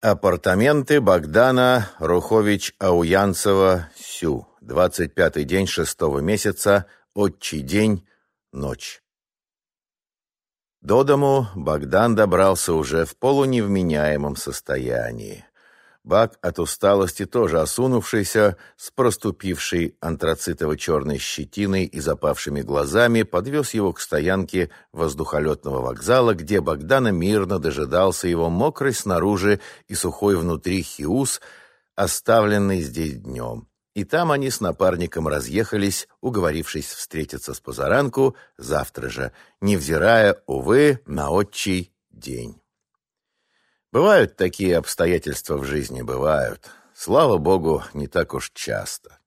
Апартаменты Богдана Рухович-Ауянцева-Сю. 25-й день шестого месяца, отчий день, ночь. До дому Богдан добрался уже в полуневменяемом состоянии. Бак от усталости, тоже осунувшийся, с проступившей антрацитово-черной щетиной и запавшими глазами, подвез его к стоянке воздухолетного вокзала, где Богдана мирно дожидался его мокрый снаружи и сухой внутри хиус, оставленный здесь днем. И там они с напарником разъехались, уговорившись встретиться с позаранку завтра же, невзирая, увы, на отчий день. Бывают такие обстоятельства в жизни, бывают. Слава богу, не так уж часто.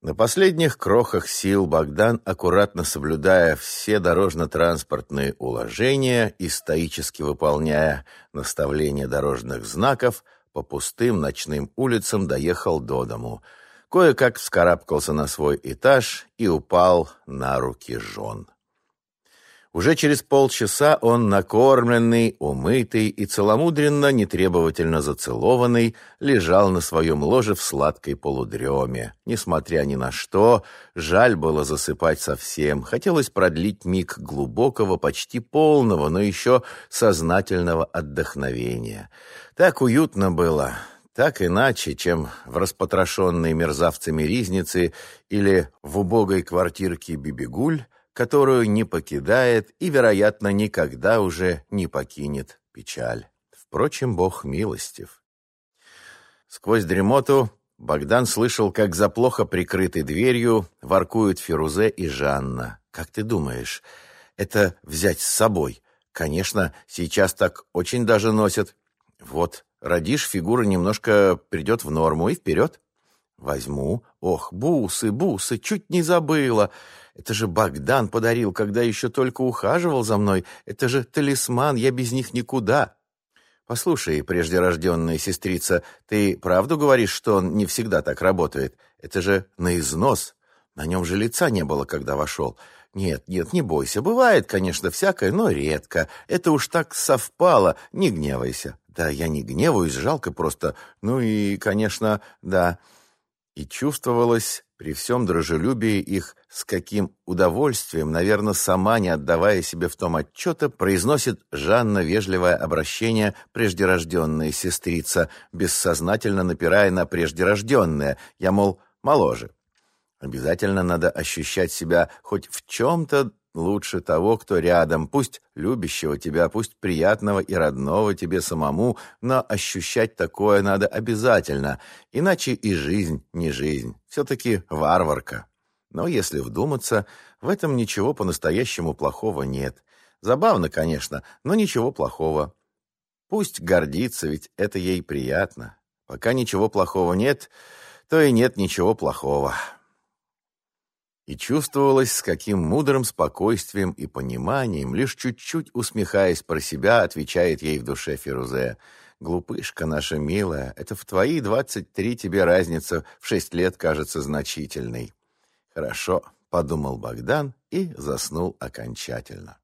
На последних крохах сил Богдан, аккуратно соблюдая все дорожно-транспортные уложения и стоически выполняя наставления дорожных знаков, по пустым ночным улицам доехал до дому. Кое-как вскарабкался на свой этаж и упал на руки жен. Уже через полчаса он, накормленный, умытый и целомудренно, нетребовательно зацелованный, лежал на своем ложе в сладкой полудреме. Несмотря ни на что, жаль было засыпать совсем. Хотелось продлить миг глубокого, почти полного, но еще сознательного отдохновения. Так уютно было, так иначе, чем в распотрошенной мерзавцами ризнице или в убогой квартирке Бибигуль, которую не покидает и, вероятно, никогда уже не покинет печаль. Впрочем, Бог милостив. Сквозь дремоту Богдан слышал, как за плохо прикрытой дверью воркуют Фирузе и Жанна. «Как ты думаешь, это взять с собой?» «Конечно, сейчас так очень даже носят. Вот, родишь, фигура немножко придет в норму и вперед». «Возьму. Ох, бусы, бусы, чуть не забыла. Это же Богдан подарил, когда еще только ухаживал за мной. Это же талисман, я без них никуда. Послушай, прежде рожденная сестрица, ты правду говоришь, что он не всегда так работает? Это же на износ. На нем же лица не было, когда вошел. Нет, нет, не бойся. Бывает, конечно, всякое, но редко. Это уж так совпало. Не гневайся. Да, я не гневаюсь, жалко просто. Ну и, конечно, да. И чувствовалось при всем дружелюбии их, с каким удовольствием, наверное, сама, не отдавая себе в том отчета, произносит Жанна вежливое обращение «преждерожденная сестрица», бессознательно напирая на «преждерожденное». Я, мол, моложе. Обязательно надо ощущать себя хоть в чем-то лучше того, кто рядом, пусть любящего тебя, пусть приятного и родного тебе самому, но ощущать такое надо обязательно, иначе и жизнь не жизнь, все-таки варварка. Но если вдуматься, в этом ничего по-настоящему плохого нет. Забавно, конечно, но ничего плохого. Пусть гордится, ведь это ей приятно. Пока ничего плохого нет, то и нет ничего плохого и чувствовалось, с каким мудрым спокойствием и пониманием, лишь чуть-чуть усмехаясь про себя, отвечает ей в душе Фирузе. «Глупышка наша милая, это в твои двадцать три тебе разница в шесть лет кажется значительной». «Хорошо», — подумал Богдан и заснул окончательно.